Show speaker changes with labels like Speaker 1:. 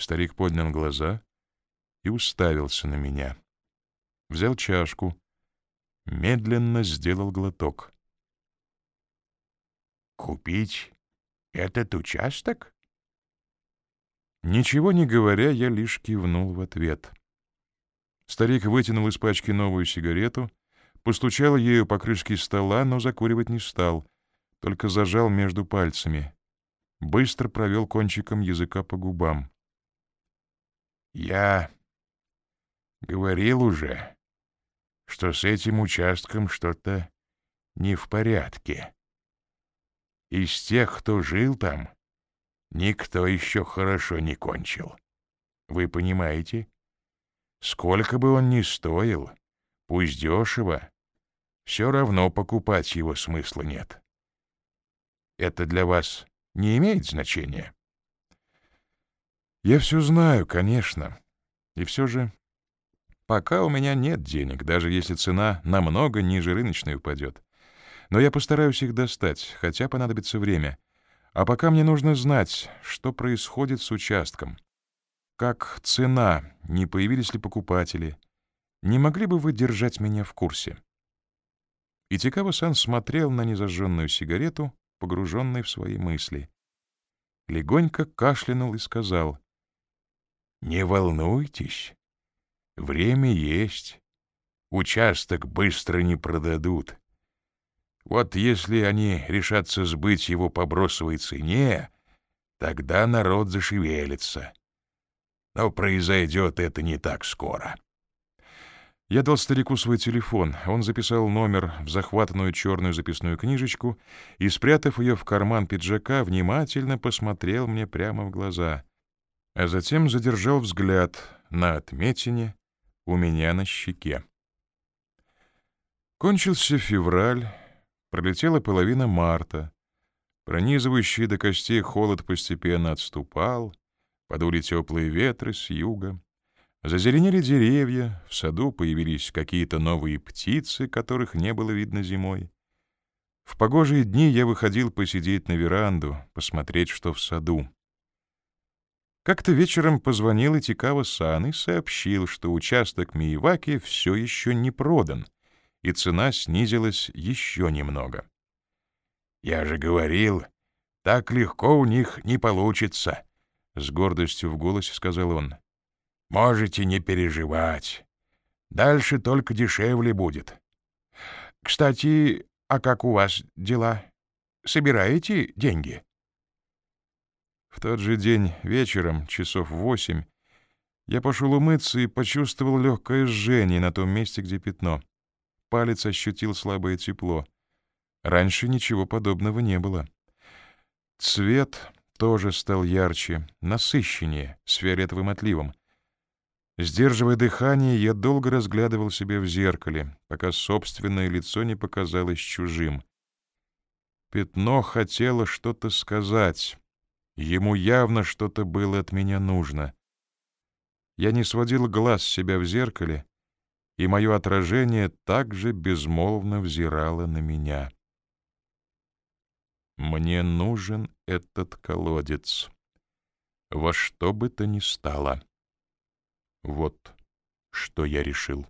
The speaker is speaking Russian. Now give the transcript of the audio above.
Speaker 1: Старик поднял глаза и уставился на меня. Взял чашку, медленно сделал глоток.
Speaker 2: «Купить этот участок?»
Speaker 1: Ничего не говоря, я лишь кивнул в ответ. Старик вытянул из пачки новую сигарету, постучал ею по крышке стола, но закуривать не стал, только зажал между пальцами. Быстро провел кончиком языка по губам.
Speaker 2: «Я говорил уже, что с этим участком что-то не в порядке. Из тех, кто жил там, никто еще хорошо не кончил. Вы понимаете? Сколько бы он ни стоил, пусть дешево, все равно покупать его смысла нет. Это для вас не имеет значения?
Speaker 1: Я все знаю, конечно. И все же, пока у меня нет денег, даже если цена намного ниже рыночной упадет. Но я постараюсь их достать, хотя понадобится время. А пока мне нужно знать, что происходит с участком. Как цена, не появились ли покупатели. Не могли бы вы держать меня в курсе? Итикава-сан смотрел на незажженную сигарету, погруженный в свои мысли. Легонько кашлянул и сказал,
Speaker 2: «Не волнуйтесь, время есть, участок быстро не продадут. Вот если они решатся сбыть его по бросовой цене, тогда народ зашевелится. Но произойдет это не так скоро.
Speaker 1: Я дал старику свой телефон. Он записал номер в захватанную черную записную книжечку и, спрятав ее в карман пиджака, внимательно посмотрел мне прямо в глаза, а затем задержал взгляд на отметине у меня на щеке. Кончился февраль, Пролетела половина марта. Пронизывающий до костей холод постепенно отступал, подули теплые ветры с юга. Зазеленели деревья, в саду появились какие-то новые птицы, которых не было видно зимой. В погожие дни я выходил посидеть на веранду, посмотреть, что в саду. Как-то вечером позвонил Итикава-сан и сообщил, что участок Миеваки все еще не продан — и цена снизилась еще немного.
Speaker 2: «Я же говорил, так легко у них не получится», — с гордостью в голосе сказал он. «Можете не переживать. Дальше только дешевле будет. Кстати, а как у вас дела? Собираете деньги?»
Speaker 1: В тот же день вечером, часов восемь, я пошел умыться и почувствовал легкое жжение на том месте, где пятно палец ощутил слабое тепло. Раньше ничего подобного не было. Цвет тоже стал ярче, насыщеннее, с фиолетовым отливом. Сдерживая дыхание, я долго разглядывал себя в зеркале, пока собственное лицо не показалось чужим. Пятно хотело что-то сказать. Ему явно что-то было от меня нужно. Я не сводил глаз себя в зеркале, и мое отражение также безмолвно взирало на меня. Мне нужен этот колодец. Во что бы то ни стало. Вот что я решил.